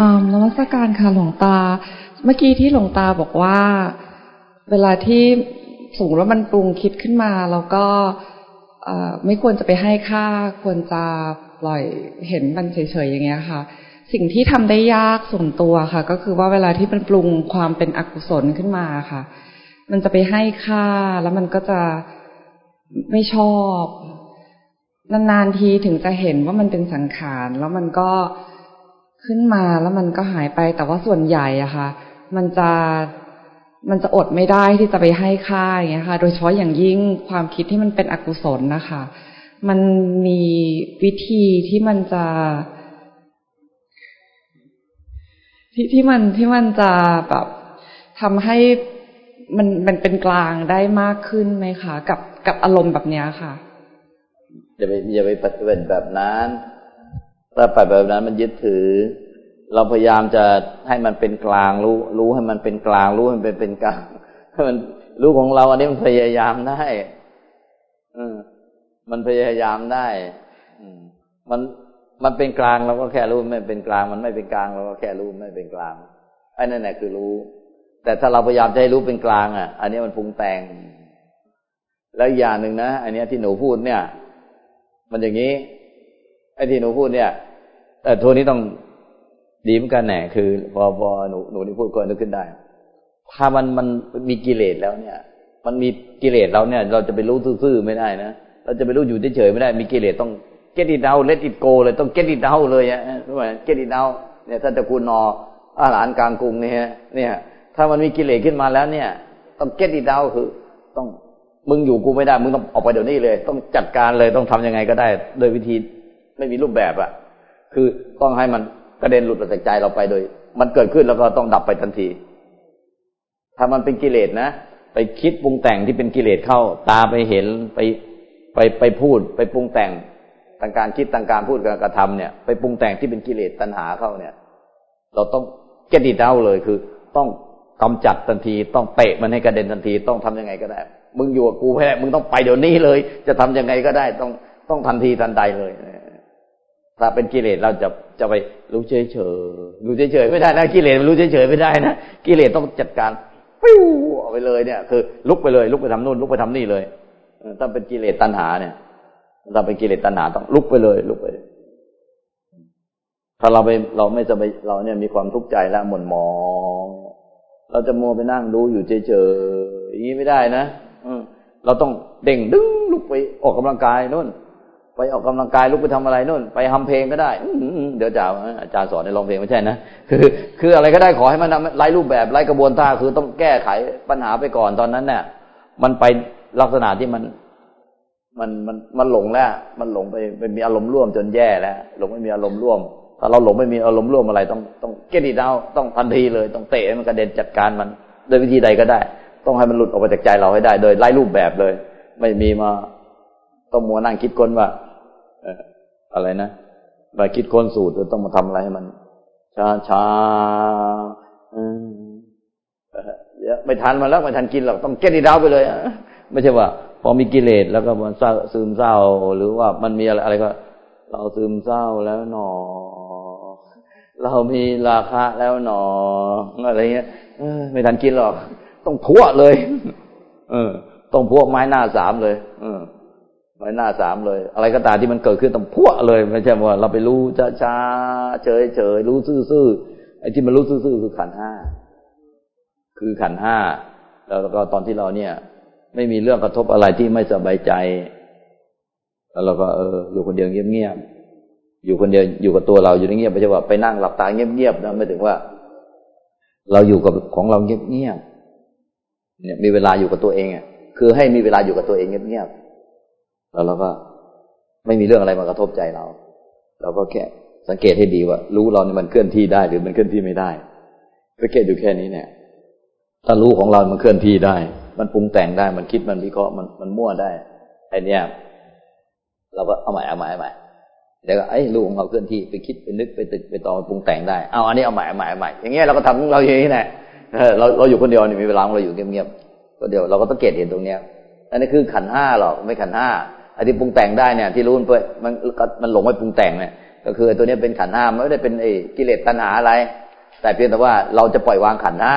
อ่านวัตการค่ะหลวงตา เมื่อกี้ที่หลวงตาบอกว่า เวลาที่สูงแล้วมันปรุงคิดขึ้นมาแล้วก็ไม่ควรจะไปให้ค่า ควรจะปล่อยเห็นมันเฉยๆอย่างเงี้ยค่ะ สิ่งที่ทำได้ยากส่วนตัวค่ะ ก็คือว่าเวลาที่มันปรุงความเป็นอกุศลขึ้นมาค่ะ มันจะไปให้ค่าแล้วมันก็จะไม่ชอบนานๆทีถึงจะเห็นว่ามันเป็นสังขาร แล้วมันก็ ขึ้นมาแล้วมันก็หายไป แต่ว่าส่วนใหญ่อะค่ะ มันจะมันจะอดไม่ได้ที่จะไปให้ค่าอย่างเงี้ยค่ะ โดยเฉพาะอย่างยิ่งความคิดที่มันเป็นอกุศลนะคะ มันมีวิธีที่มันจะ ที่ที่มันที่มันจะแบบทำให้มันมันเป็นกลางได้มากขึ้นไหมคะ กับกับอารมณ์แบบเนี้ยค่ะอย่าไปอย่าไปปฏิบัติแบบนั้น ถ้าไปแบบนั้นมันยึดถือ เราพยายามจะให้มันเป็นกลางรู้ รู้ให้มันเป็นกลาง รู้ให้มันเป็นเป็นกลางให้มันรู้ของเราอันนี้มันพยายามได้อืมมันพยายามได้อืมมันมันเป็นกลางเราก็แค่รู้ไม่เป็นกลาง มันไม่เป็นกลางเราก็แค่รู้ไม่เป็นกลางไอ้นั่นแหละคือรู้ แต่ถ้าเราพยายามจะให้รู้เป็นกลาง อะ อันนี้มันพุงแต่ง แล้วอย่างหนึ่งนะอันนี้ที่หนูพูดเนี่ย มันอย่างนี้ไอ้ที่หนูพูดเนี่ย แต่ทัวนี้ต้องดีเหมือนกันแหน่คือ พอพอหนูหนูนี่พูดก็นึกขึ้นได้ ถ้ามันมันมีกิเลสแล้วเนี่ย มันมีกิเลสเราเนี่ย เราจะไปรู้ซื่อๆไม่ได้นะเราจะไปรู้อยู่เฉยๆไม่ได้มีกิเลสต้อง get it out let it go เลยต้อง get it out เลยอะรู้ไหม get it out เนี่ยถ้าตะกูลนออาหลารกลางกรุงเนี่ยเนี่ย ถ้ามันมีกิเลสขึ้นมาแล้วเนี่ย ต้อง get it out คือ ต้องมึงอยู่กูไม่ได้ มึงต้องออกไปเดี๋ยวนี้เลย ต้องจัดการเลยต้องทํำยังไงก็ได้ โดยวิธีไม่มีรูปแบบอะ คือต้องให้มันกระเด็นหลุดออกจากใจเราไปโดย มันเกิดขึ้นแล้วก็ต้องดับไปทันที ถ้ามันเป็นกิเลสนะไปคิดปรุงแต่งที่เป็นกิเลสเข้า ตาไปเห็นไปไปไปพูด ไปปรุงแต่งทางการคิดทางการพูดการกระทำเนี่ย ไปปรุงแต่งที่เป็นกิเลสตัณหาเข้าเนี่ย เราต้องเกดิดเอาเลยคือ ต้องกำจัดทันที ต้องเตะมันให้กระเด็นทันที ต้องทํำยังไงก็ได้ มึงอยู่กับกูไม่ได้มึงต้องไปเดี๋ยวนี้เลย จะทำยังไงก็ได้ ต้องต้องทันทีทันใดเลย ถ้าเป็นกิเลสเราจะจะไปรู้เฉยเฉยรู้เฉยเฉยไม่ได้นะกิเลสมันรู้เฉยเฉยไม่ได้นะกิเลสต้องจัดการปิ้วออกไปเลยเนี่ย คือ ลุกไปเลย ลุกไปทำนู่นลุกไปทำนี่เลยถ้าเป็นกิเลสตัณหาเนี่ยถ้าเป็นกิเลสตัณหาต้องลุกไปเลย ลุกไปถ้าเราไปเราไม่จะไปเราเนี่ยมีความทุกข์ใจแล้วหม่นหมอง เราจะมัวไปนั่งดูอยู่เฉยเฉยอย่างนี้ไม่ได้นะอืเราต้องเด่งดึงลุกไปออกกำลังกายนู่น ไปออกกำลังกายลุกไปทำอะไรนู่น ไปทำเพลงก็ได้เดี๋ยวจะอาจารย์สอนในร้องเพลงไม่ใช่นะคือ คืออะไรก็ได้ขอให้มันไร้รูปแบบไร้กระบวนท่าคือต้องแก้ไขปัญหาไปก่อนตอนนั้นเนี่ยมันไปลักษณะที่มัน มันมันมันหลงแล้ว มันหลงไปไปมีอารมณ์ร่วมจนแย่แล้ว หลงไม่มีอารมณ์ร่วมถ้าเราหลงไม่มีอารมณ์ร่วมอะไร ต้องต้องเกดีดาวต้องทันทีเลย ต้องเตะมันกระเด็นจัดการมันโดยวิธีใดก็ได้ ต้องให้มันหลุดออกไปจากใจเราให้ได้ โดยไร้รูปแบบเลย ไม่มีมาต้องมัวนั่งคิดคนว่า อะไรนะไปคิดค้นสูตรต้องมาทำอะไรให้มัน ช้าช้าไม่ทันมาแล้วไม่ทันกินหรอกต้องเก็ตดีดาวไปเลยไม่ใช่ว่า พอมีกิเลสแล้วก็มันซึมเศร้า หรือว่ามันมีอะไรอะไรก็ เราซึมเศร้าแล้วหนอ เรามีราคาแล้วหนออะไรเงี้ยไม่ทันกินหรอก ต้องพัวเลย เออ ต้องพัวไม้หน้าสามเลย เออ ไว้หน้าสามเลย อะไรก็ตามที่มันเกิดขึ้นต้องพัวเลยไม่ใช่ว่าเราไปรู้ช้าช้าเฉยเฉยรู้ซื่อๆไอ้ที่มันรู้ซื่อๆคือขันห้าคือขันห้าแล้วก็ตอนที่เราเนี่ย ไม่มีเรื่องกระทบอะไรที่ไม่สบายใจ แล้วเราก็เอออยู่คนเดียวเงียบๆอยู่คนเดียวอยู่กับตัวเราอยู่เงียบไม่ใช่ว่าไปนั่งหลับตาเงียบๆนะไม่ถึงว่า เราอยู่กับของเราเงียบๆเนี่ย มีเวลาอยู่กับตัวเองอะคือให้มีเวลาอยู่กับตัวเองเงียบๆ แล้วเราก็ไม่มีเรื่องอะไรมากระทบใจเรา เราก็แค่สังเกตให้ดีว่า รู้เราเนี่ยมันเคลื่อนที่ได้หรือมันเคลื่อนที่ไม่ได้สังเกตอยู่แค่นี้เนี่ย ถ้ารู้ของเรา มันเคลื่อนที่ได้ มันปรุงแต่งได้ มันคิด มันวิเคราะห์ มัน มันมั่วได้ ไอ้นี่เราก็เอาใหม่เอาใหม่เอาใหม่เดี๋ยวไอ้รู้ของเราเคลื่อนที่ไปคิดไปนึกไปตึกไปตองปปรุงแต่งได้ เอาอันนี้เอาใหม่เอาใหม่เอาใหม่ อย่างเงี้ยเราก็ทำของเราอย่างนี้แหละเราเราอยู่คนเดียวนี่มีเวลาเราอยู่เงียบๆก็เดียวเราก็ต้องเกตเห็นตรงเนี้ยอันนี้คือขันห้าหรอกไม่ขันห้า ไอ้ที่ปรุงแต่งได้เนี่ย ที่รู้มันมันมันหลงไปปรุงแต่งเนี่ยก็คือตัวนี้เป็นขันห้าไม่ได้เป็นไอ้กิเลสตัณหาอะไร แต่เพียงแต่ว่าเราจะปล่อยวางขันห้า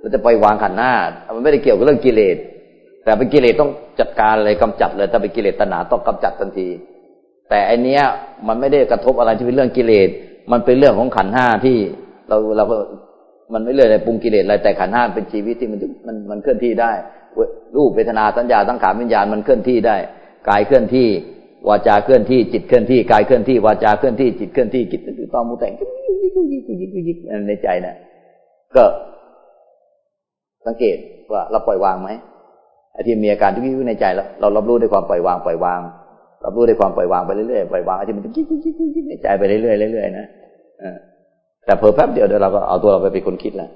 เราจะปล่อยวางขันห้ามันไม่ได้เกี่ยวกับเรื่องกิเลสแต่เป็นกิเลสต้องจัดการเลยกำจัดเลยถ้าเป็นกิเลสตัณหาต้องกำจัดทันที แต่อันเนี้ยมันไม่ได้กระทบอะไรที่เป็นเรื่องกิเลสมันเป็นเรื่องของขันห้าที่เราเราก็มันไม่เรื่องอะไรปรุงกิเลสอะไรแต่ขันห้าเป็นชีวิตที่มันมันมันเคลื่อนที่ได้รูปเวทนาสัญญาตั้งขาวิญญาณมันเคลื่อนที่ได้ กายเคลื่อนที่ วาจาเคลื่อนที่จิตเคลื่อนที่กายเคลื่อนที่วาจาเคลื่อนที่จิตเคลื่อนที่จิตคือต้องมูแต่งยิกยิกยิกยิกยิกในใจนะก็ สังเกตว่าเราปล่อยวางไหมไอ้ที่มีอาการทุกข์ในใจเราเรารับรู้ด้วยความปล่อยวางปล่อยวางรับรู้ด้วยความปล่อยวางไปเรื่อยๆปล่อยวางไอ้ที่มันยิกยิกยิกยิกในใจไปเรื่อยๆเรื่อยๆนะแต่เพิ่แป๊บเดียวเดี๋ยวเราก็เอาตัวเราไปเป็นคนคิดแล้ว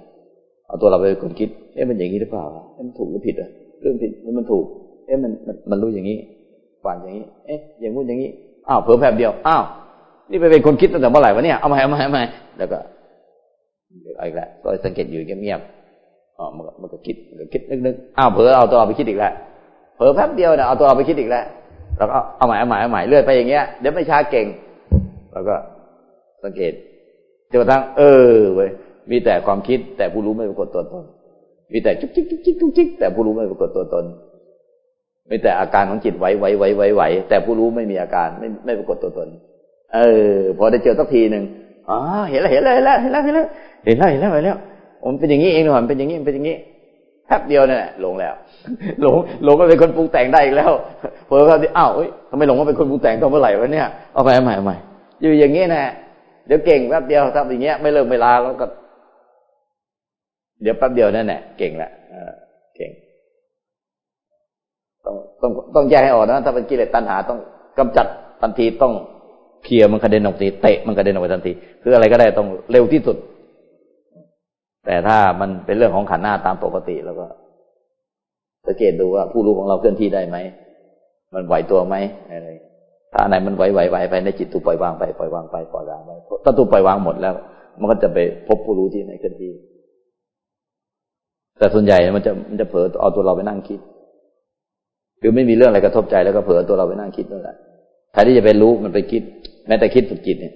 เอาตัวเราไปเป็นคนคิดเอ๊ะมันอย่างนี้หรือเปล่ามันถูกหรือผิดอะเรื่องผิดมันถูก เอ๊ะมันมันรู้อย่างนี้ กว่าอย่างนี้ เอ๊ะ อย่างงู้นอย่างนี้ อ้าว เผลอแป๊บเดียว อ้าว นี่ไปเป็นคนคิดตั้งแต่เมื่อไหร่วะเนี่ย เอามาเอามาเอามาแล้วก็เอาอีกแล้ว ก็สังเกตอยู่เงียบๆอ๋อมันมันก็คิดมันก็คิดนึกๆ อ้าว เผลอเอาตัวเราไปคิดอีกแล้ว เผลอแป๊บเดียวเนี่ยเอาตัวเราไปคิดอีกแล้ว แล้วก็เอาใหม่เอาใหม่เอาใหม่เลื่อยไปอย่างเงี้ย เดี๋ยวไม่ช้าเก่ง แล้วก็สังเกตจนกระทั่งเออเว้ย มีแต่ความคิดแต่ผู้รู้ไม่ปรากฏตัวตน มีแต่จุกจิกจุกจิกจุกจิกแต่ผู้รู้ไม่ปรากฏตัวตน มีแต่อาการของจิตไหวไหวไหวไหวไหวแต่ผู้รู้ไม่มีอาการไม่ไม่ปรากฏตัวตน เออ พอได้เจอสักทีหนึ่งอ๋อเห็นแล้วเห็นแล้วเห็นแล้วเห็นแล้วเห็นแล้วเห็นแล้วเห็นแล้วเห็นแล้วมันเป็นอย่างนี้เองหรอมันเป็นอย่างนี้มันเป็นอย่างนี้แป๊บเดียวนี่แหละหลงแล้วหลงหลงก็เป็นคนปรุงแต่งได้อีกแล้วเพอเขาที่อ้าวเอ้ยทำไมหลงว่าเป็นคนปรุงแต่งต้องเมื่อไหร่วะเนี่ยเอาไปใหม่เอาใหม่อยู่อย่างนี้นะเดี๋ยวเก่งแป๊บเดียวทำอย่างเงี้ยไม่เริ่มเวลาแล้วก็ เดี๋ยวแป๊บเดียวนั่นแหละเก่งละ ต้องต้องต้องแยกให้ออกนะ ถ้าเป็นกิเลสตัณหาต้องกำจัดทันทีต้องเคลียร์มันกระเด็นออกทีเตะมันกระเด็นออกไปทันทีคืออะไรก็ได้ต้องเร็วที่สุด แต่ถ้ามันเป็นเรื่องของขันหน้าตามปกติแล้วก็สังเกตดูว่าผู้รู้ของเราเคลื่อนที่ได้ไหมมันไหวตัวไหมอะไรถ้าอันไหนมันไหวไหวไหวไปในจิตถูกปล่อยวางไปปล่อยวางไปปล่อยวางไปถ้าถูกปล่อยวางหมดแล้ว มันก็จะไปพบผู้รู้ที่ไหนเคลื่อนที่ แต่ส่วนใหญ่มันจะมันจะเผลอเอาตัวเราไปนั่งคิด คือไม่มีเรื่องอะไรกระทบใจแล้วก็เผลอตัวเราไปนั่งคิดนั่นแหละแทนที่จะไปรู้มันไปคิด แม้แต่คิดฝึกจิตเนี่ย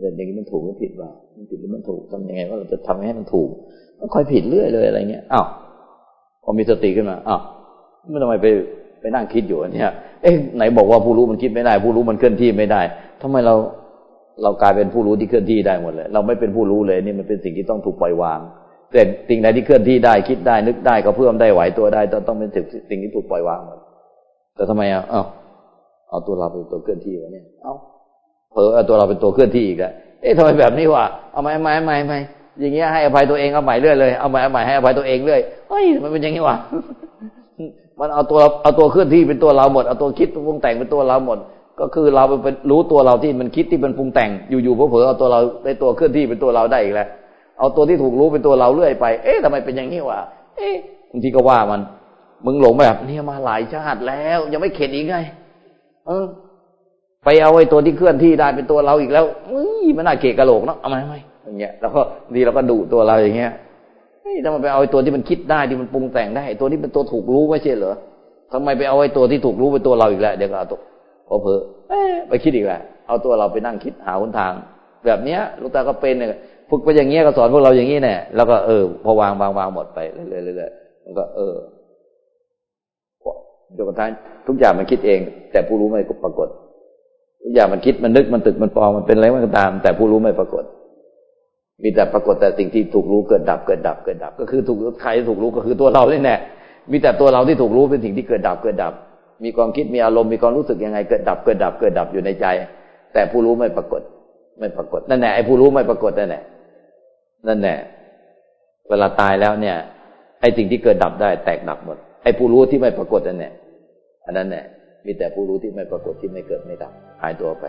แต่อย่างนี้มันถูกหรือผิดว่ามันผิดหรือมันถูกทำยังไงว่าเราจะทำให้มันถูกมันคอยผิดเรื่อยเลยอะไรเงี้ยอ้าวพอมีสติขึ้นมาอ้าวมันทำไมไปไปนั่งคิดอยู่เนี่ยเอ๊ะไหนบอกว่าผู้รู้มันคิดไม่ได้ ผู้รู้มันเคลื่อนที่ไม่ได้ทำไมเราเรากลายเป็นผู้รู้ที่เคลื่อนที่ได้หมดเลย เราไม่เป็นผู้รู้เลยนี่มันเป็นสิ่งที่ต้องถูกปล่อยวาง แต่สิ่งใดที่เคลื่อนที่ได้คิดได้นึกได้ก็เพิ่มได้ไหวตัวได้ต้องต้องเป็นสิ่งที่ถูกปล่อยวางหมดแต่ทำไมอะเอาเอาตัวเราเป็นตัวเคลื่อนที่วะเนี่ยเอาเผลอเอาตัวเราเป็นตัวเคลื่อนที่อีกแล้วเอ๊ะทำไมแบบนี้วะเอาใหม่ใหม่ใหม่ใหม่อย่างเงี้ยให้อภัยตัวเองเอาใหม่เรื่อยเลยเอาใหม่เอาใหม่ให้อภัยตัวเองเรื่อยเฮ้ยมันเป็นอย่างนี้วะมันเอาตัวเอาตัวเคลื่อนที่เป็นตัวเราหมดเอาตัวคิดปรุงแต่งเป็นตัวเราหมด ก็คือเราเป็นรู้ตัวเราที่มันคิดที่มันปรุงแต่งอยู่ๆเผลอเอาตัวเราในตัวเคลื่อนที่เป็นตัวเราได้อีกแล้ว เอาตัวที่ถูกรู้เป็นตัวเราเรื่อยไป เอ๊ะทำไมเป็นอย่างนี้วะ เอ๊ะบางทีก็ว่ามัน มึงหลงแบบนี้มาหลายชาติแล้ว ยังไม่เข็ดอีกไง เออ ไปเอาไอ้ตัวที่เคลื่อนที่ได้เป็นตัวเราอีกแล้วอุ้ยมันน่าเกะกะโหลกเนาะเอามาทำไมอย่างเงี้ยแล้วก็ดีเราก็ดุตัวเราอย่างเงี้ยเฮ้ยทำไมไปเอาไอ้ตัวที่มันคิดได้ที่มันปรุงแต่งได้ตัวที่เป็นตัวถูกรู้ไม่ใช่เหรอทำไมไปเอาไอ้ตัวที่ถูกรู้เป็นตัวเราอีกแล้วเดี๋ยวก็เอาตัวพอเพอไปคิดอีกแล้วเอาตัวเราไปนั่งคิดหาหนทาง แบบเนี้ยลูกตาก็เป็นเนี่ย ฝึกไปอย่างเงี้ยก็สอนพวกเราอย่างนี้เนี่ยแล้วก็เออพอวางวางวางหมดไปเรื่อยๆเรื่อยๆมันก็ เออจนกระทั่งทุกอย่างมันคิดเอง แต่ผู้รู้ไม่ปรากฏ ทุกอย่างมันคิดมันนึกมันตึกมันปองมันเป็นอะไรมันก็ตาม แต่ผู้รู้ไม่ปรากฏ มีแต่ปรากฏแต่สิ่งที่ถูกรู้เกิดดับเกิดดับเกิดดับ ก็คือถูกใครถูกรู้ก็คือตัวเราเนี่แน่มีแต่ตัวเราที่ถูกรู้เป็นสิ่งที่เกิดดับเกิดดับ มีความคิดมีอารมณ์มีความรู้สึกยังไงเกิดดับเกิดดับเกิดดับอยู่ในใจ แต่ผู้รู้ไม่ปรากฏ ไม่ปรากฏนั่นแหละไอ้ผู้รู้ไม่ปรากฏนั่นแหละ นั่นแหละเวลาตายแล้วเนี่ยไอ้สิ่งที่เกิดดับได้แตกดับหมดไอ้ผู้รู้ที่ไม่ปรากฏนั่นแหละอันนั้นแหละมีแต่ผู้รู้ที่ไม่ปรากฏที่ไม่เกิดไม่ดับหายตัวไป